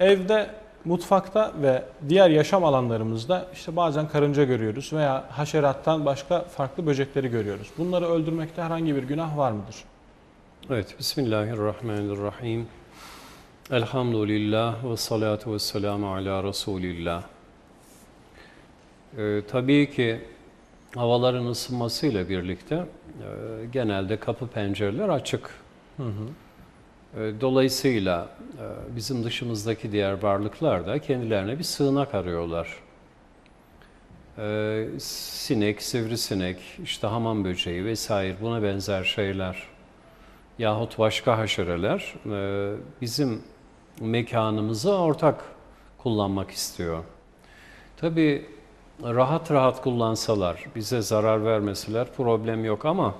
Evde, mutfakta ve diğer yaşam alanlarımızda işte bazen karınca görüyoruz veya haşerattan başka farklı böcekleri görüyoruz. Bunları öldürmekte herhangi bir günah var mıdır? Evet, Bismillahirrahmanirrahim. Elhamdülillah ve salatu ve selamu ala Resulillah. Ee, tabii ki havaların ısınmasıyla birlikte e, genelde kapı pencereler açık. Hı hı. E, Dolayısıyla e, bizim dışımızdaki diğer varlıklar da kendilerine bir sığınak arıyorlar. E, Sinek, sivrisinek, işte hamam böceği vesaire buna benzer şeyler yahut başka haşereler e, bizim mekanımızı ortak kullanmak istiyor. Tabii rahat rahat kullansalar, bize zarar vermeseler problem yok ama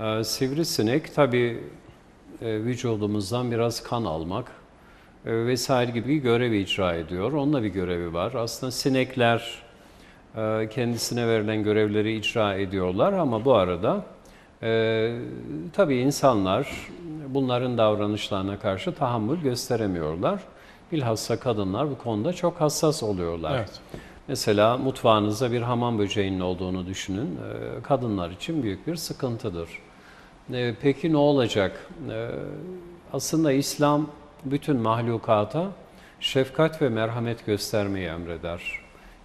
e, sivrisinek tabii vücudumuzdan biraz kan almak e, vesaire gibi bir görev icra ediyor. Onunla bir görevi var. Aslında sinekler e, kendisine verilen görevleri icra ediyorlar ama bu arada e, tabii insanlar bunların davranışlarına karşı tahammül gösteremiyorlar. Bilhassa kadınlar bu konuda çok hassas oluyorlar. Evet. Mesela mutfağınızda bir hamam böceğinin olduğunu düşünün. E, Kadınlar için büyük bir sıkıntıdır. E, Peki ne olacak? E, Aslında İslam bütün mahlukata şefkat ve merhamet göstermeyi emreder.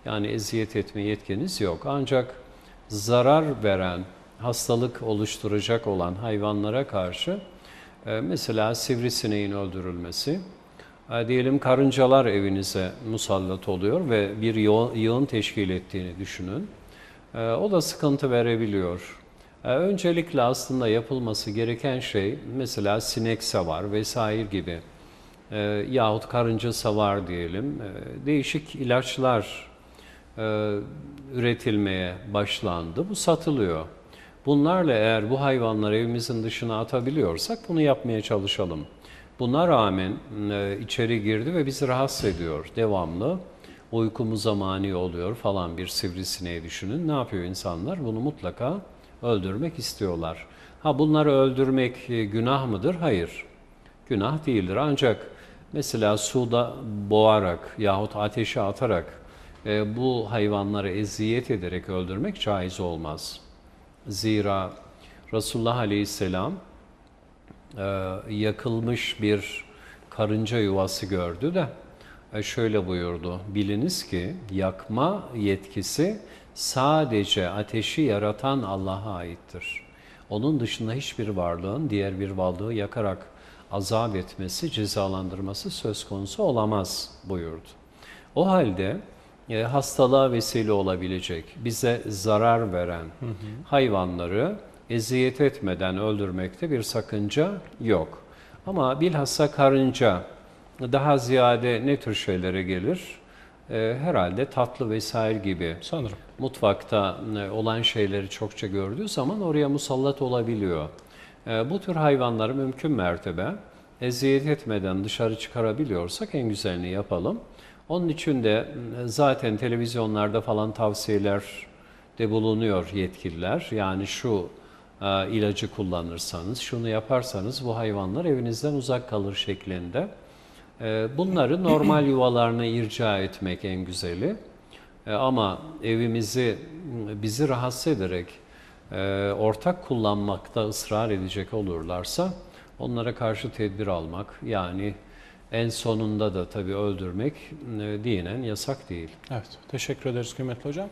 Yani eziyet etme yetkiniz yok. Ancak zarar veren, hastalık oluşturacak olan hayvanlara karşı e, mesela sivrisineğin öldürülmesi, e, diyelim karıncalar evinize musallat oluyor ve bir yığın teşkil ettiğini düşünün. E, O da sıkıntı verebiliyor. E, Öncelikle aslında yapılması gereken şey mesela sinek savar vesaire gibi e, yahut karınca savar diyelim e, değişik ilaçlar e, üretilmeye başlandı. Bu satılıyor. Bunlarla eğer bu hayvanları evimizin dışına atabiliyorsak bunu yapmaya çalışalım. Buna rağmen e, içeri girdi ve bizi rahatsız ediyor devamlı. Uykumuza mani oluyor falan bir sivrisineği düşünün. Ne yapıyor insanlar? Bunu mutlaka öldürmek istiyorlar. Ha bunları öldürmek e, günah mıdır? Hayır. Günah değildir. Ancak mesela suda boğarak yahut ateşe atarak e, bu hayvanları eziyet ederek öldürmek caiz olmaz. Zira Resulullah Aleyhisselam e, yakılmış bir karınca yuvası gördü de şöyle buyurdu. Biliniz ki yakma yetkisi sadece ateşi yaratan Allah'a aittir. Onun dışında hiçbir varlığın diğer bir varlığı yakarak azap etmesi, cezalandırması söz konusu olamaz buyurdu. O halde e, hastalığa vesile olabilecek, bize zarar veren hayvanları eziyet etmeden öldürmekte bir sakınca yok. Ama bilhassa karınca daha ziyade ne tür şeylere gelir? E, herhalde tatlı vesaire gibi Sanırım. mutfakta e, olan şeyleri çokça gördüğü zaman oraya musallat olabiliyor. E, Bu tür hayvanları mümkün mertebe eziyet etmeden dışarı çıkarabiliyorsak en güzelini yapalım. Onun için de e, zaten televizyonlarda falan tavsiyeler de bulunuyor yetkililer. Yani şu e, ilacı kullanırsanız, şunu yaparsanız bu hayvanlar evinizden uzak kalır şeklinde. E, Bunları normal yuvalarına irca etmek en güzeli. E, Ama evimizi bizi rahatsız ederek e, ortak kullanmakta ısrar edecek olurlarsa onlara karşı tedbir almak yani en sonunda da tabii öldürmek e, dinen yasak değil. Evet. Teşekkür ederiz kıymetli hocam.